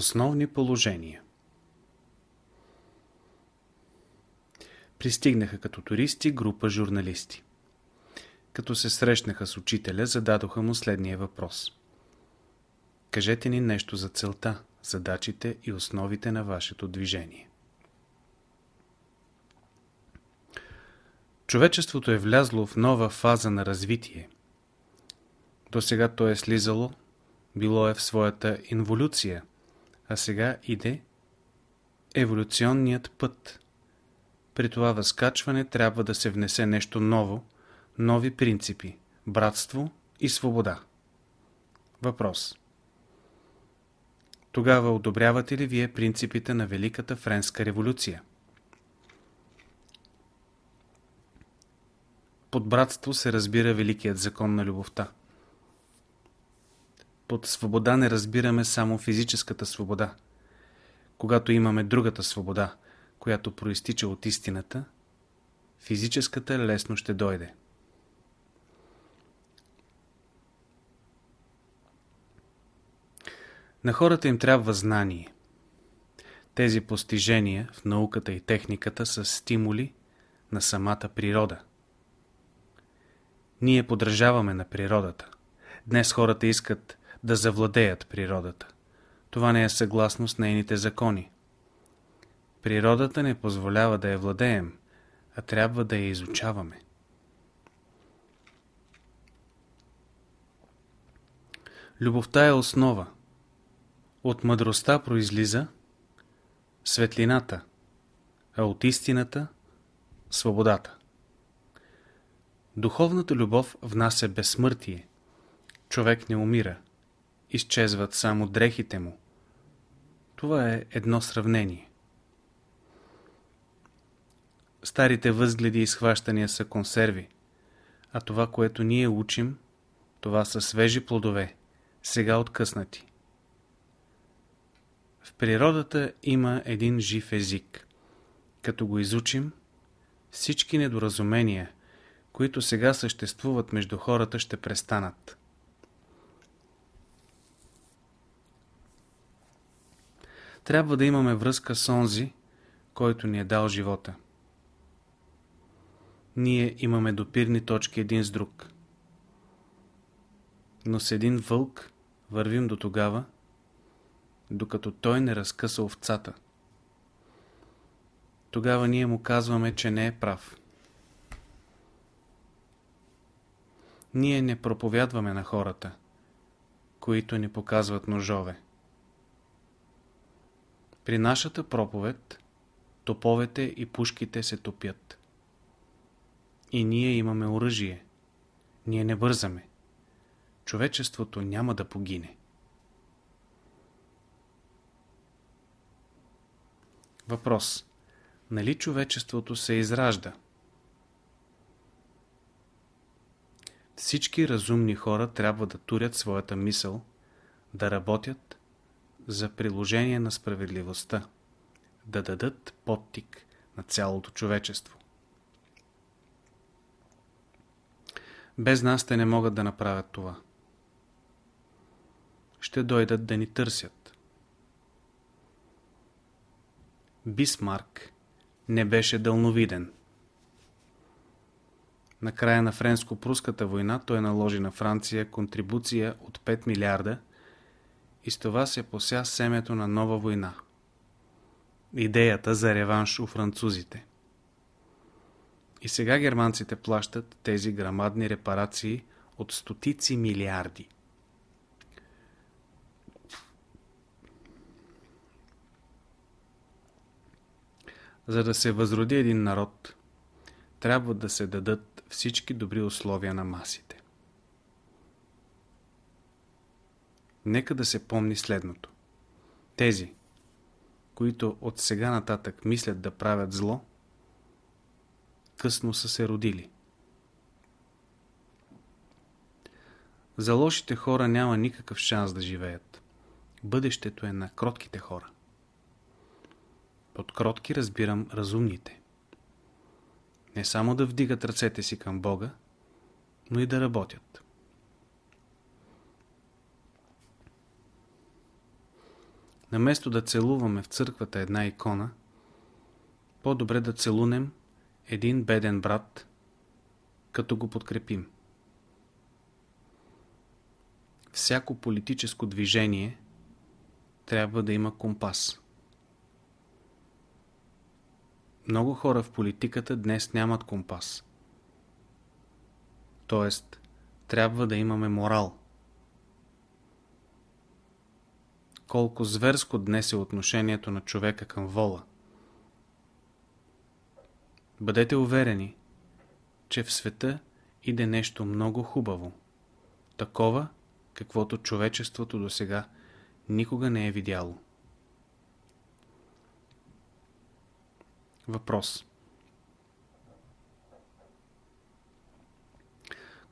Основни положения Пристигнаха като туристи група журналисти. Като се срещнаха с учителя, зададоха му следния въпрос. Кажете ни нещо за целта, задачите и основите на вашето движение. Човечеството е влязло в нова фаза на развитие. До сега то е слизало, било е в своята инволюция, а сега иде еволюционният път. При това възкачване трябва да се внесе нещо ново, нови принципи, братство и свобода. Въпрос. Тогава одобрявате ли вие принципите на Великата Френска революция? Под братство се разбира великият закон на любовта. Под свобода не разбираме само физическата свобода. Когато имаме другата свобода, която проистича от истината, физическата лесно ще дойде. На хората им трябва знание. Тези постижения в науката и техниката са стимули на самата природа. Ние подражаваме на природата. Днес хората искат да завладеят природата. Това не е съгласно с нейните закони. Природата не позволява да я владеем, а трябва да я изучаваме. Любовта е основа. От мъдростта произлиза светлината, а от истината – свободата. Духовната любов внася безсмъртие. Човек не умира. Изчезват само дрехите му. Това е едно сравнение. Старите възгледи и схващания са консерви, а това, което ние учим, това са свежи плодове, сега откъснати. В природата има един жив език. Като го изучим, всички недоразумения, които сега съществуват между хората, ще престанат. Трябва да имаме връзка с онзи, който ни е дал живота. Ние имаме допирни точки един с друг. Но с един вълк вървим до тогава, докато той не разкъса овцата. Тогава ние му казваме, че не е прав. Ние не проповядваме на хората, които ни показват ножове. При нашата проповед топовете и пушките се топят. И ние имаме оръжие. Ние не бързаме. Човечеството няма да погине. Въпрос. Нали човечеството се изражда? Всички разумни хора трябва да турят своята мисъл, да работят за приложение на справедливостта, да дадат подтик на цялото човечество. Без нас те не могат да направят това. Ще дойдат да ни търсят. Бисмарк не беше дълновиден. На края на Френско-пруската война той наложи на Франция контрибуция от 5 милиарда и с това се пося семето на нова война. Идеята за реванш у французите. И сега германците плащат тези грамадни репарации от стотици милиарди. За да се възроди един народ, трябва да се дадат всички добри условия на масите. Нека да се помни следното. Тези, които от сега нататък мислят да правят зло, късно са се родили. За лошите хора няма никакъв шанс да живеят. Бъдещето е на кротките хора. Под кротки разбирам разумните. Не само да вдигат ръцете си към Бога, но и да работят. Наместо да целуваме в църквата една икона, по-добре да целунем един беден брат, като го подкрепим. Всяко политическо движение трябва да има компас. Много хора в политиката днес нямат компас. Тоест, трябва да имаме морал. Колко зверско днес е отношението на човека към вола. Бъдете уверени, че в света иде нещо много хубаво. Такова, каквото човечеството до сега никога не е видяло. Въпрос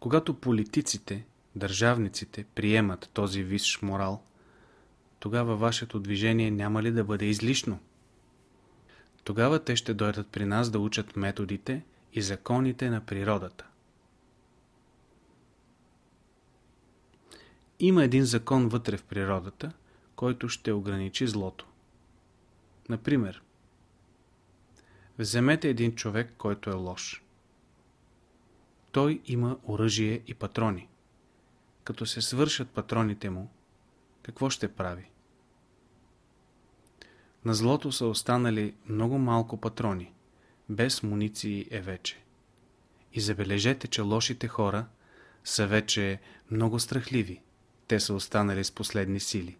Когато политиците, държавниците приемат този висш морал, тогава вашето движение няма ли да бъде излишно? Тогава те ще дойдат при нас да учат методите и законите на природата. Има един закон вътре в природата, който ще ограничи злото. Например, вземете един човек, който е лош. Той има оръжие и патрони. Като се свършат патроните му, какво ще прави? На злото са останали много малко патрони. Без муниции е вече. И забележете, че лошите хора са вече много страхливи. Те са останали с последни сили.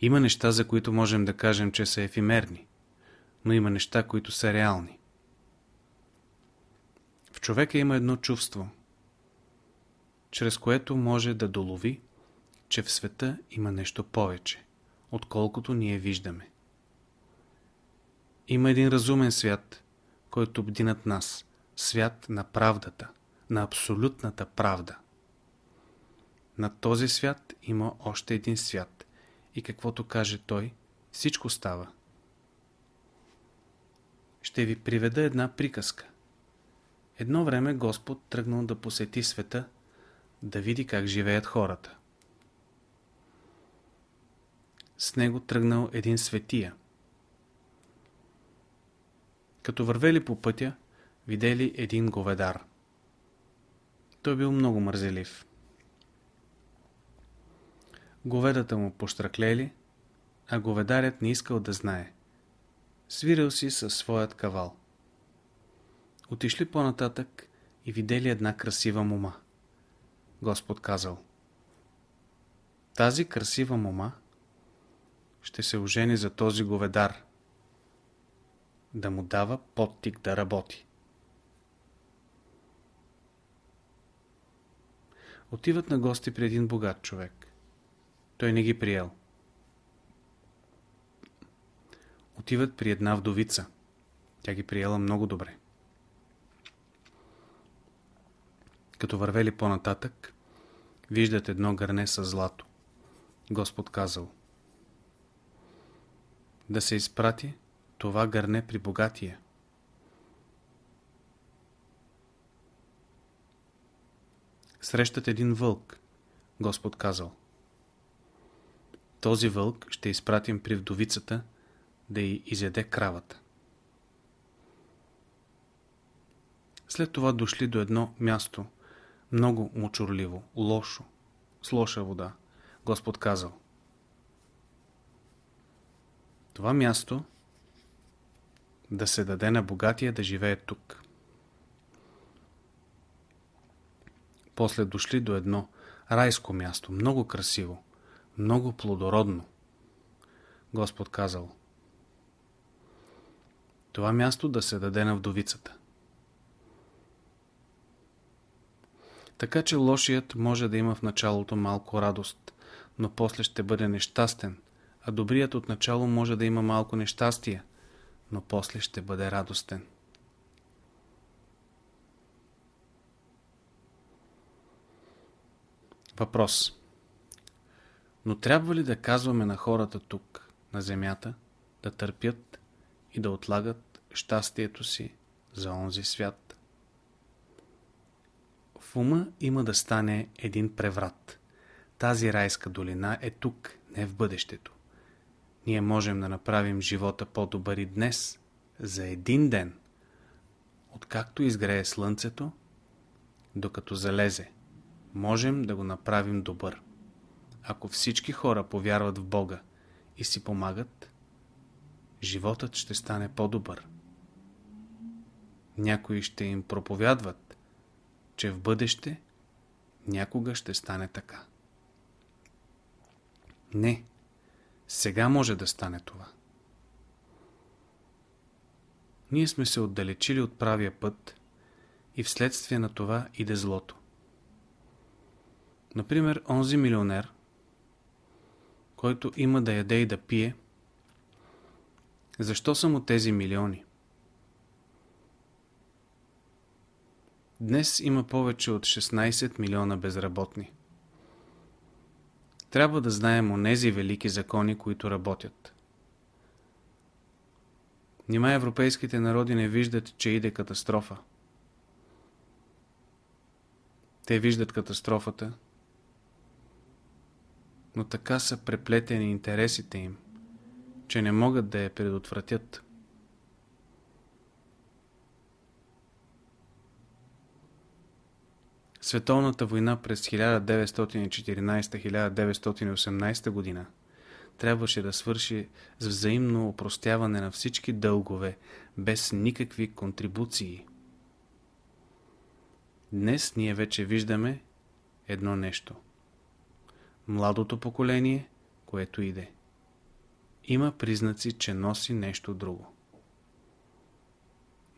Има неща, за които можем да кажем, че са ефимерни, но има неща, които са реални. В човека има едно чувство, чрез което може да долови, че в света има нещо повече, отколкото ние виждаме. Има един разумен свят, който бди над нас, свят на правдата, на абсолютната правда. Над този свят има още един свят и каквото каже той, всичко става. Ще ви приведа една приказка. Едно време Господ тръгнал да посети света, да види как живеят хората. С него тръгнал един светия. Като вървели по пътя, видели един говедар. Той бил много мързелив. Говедата му пощраклели, а говедарят не искал да знае. Свирил си със своят кавал. Отишли по-нататък и видели една красива мома. Господ казал Тази красива мома ще се ожени за този говедар, да му дава подтик да работи. Отиват на гости при един богат човек. Той не ги приел. Отиват при една вдовица. Тя ги приела много добре. Като вървели по-нататък, виждат едно гърне с злато. Господ казал да се изпрати това гърне при богатия. Срещат един вълк, Господ казал. Този вълк ще изпратим при вдовицата да й изяде кравата. След това дошли до едно място, много мочурливо, лошо, с лоша вода. Господ казал. Това място да се даде на богатия да живее тук. После дошли до едно райско място, много красиво, много плодородно. Господ казал Това място да се даде на вдовицата. Така че лошият може да има в началото малко радост, но после ще бъде нещастен, а добрият отначало може да има малко нещастие, но после ще бъде радостен. Въпрос Но трябва ли да казваме на хората тук, на земята, да търпят и да отлагат щастието си за онзи свят? В ума има да стане един преврат. тази райска долина е тук, не в бъдещето. Ние можем да направим живота по-добър и днес, за един ден, откакто изгрее слънцето, докато залезе. Можем да го направим добър. Ако всички хора повярват в Бога и си помагат, животът ще стане по-добър. Някои ще им проповядват, че в бъдеще някога ще стане така. Не, сега може да стане това. Ние сме се отдалечили от правия път и вследствие на това иде злото. Например, онзи милионер, който има да яде и да пие, защо са му тези милиони? Днес има повече от 16 милиона безработни. Трябва да знаем онези велики закони, които работят. Нима европейските народи не виждат, че иде катастрофа. Те виждат катастрофата, но така са преплетени интересите им, че не могат да я предотвратят. Световната война през 1914-1918 година трябваше да свърши с взаимно опростяване на всички дългове, без никакви контрибуции. Днес ние вече виждаме едно нещо. Младото поколение, което иде. Има признаци, че носи нещо друго.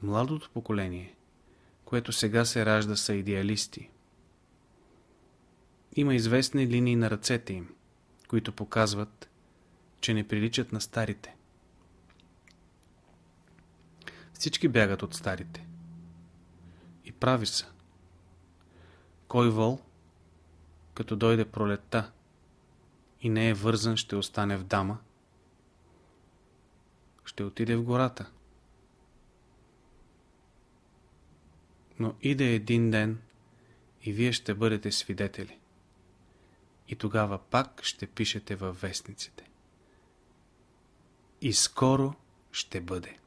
Младото поколение, което сега се ражда, са идеалисти. Има известни линии на ръцете им, които показват, че не приличат на старите. Всички бягат от старите. И прави са. Кой вол, като дойде пролетта и не е вързан, ще остане в дама, ще отиде в гората. Но иде един ден и вие ще бъдете свидетели. И тогава пак ще пишете във вестниците. И скоро ще бъде.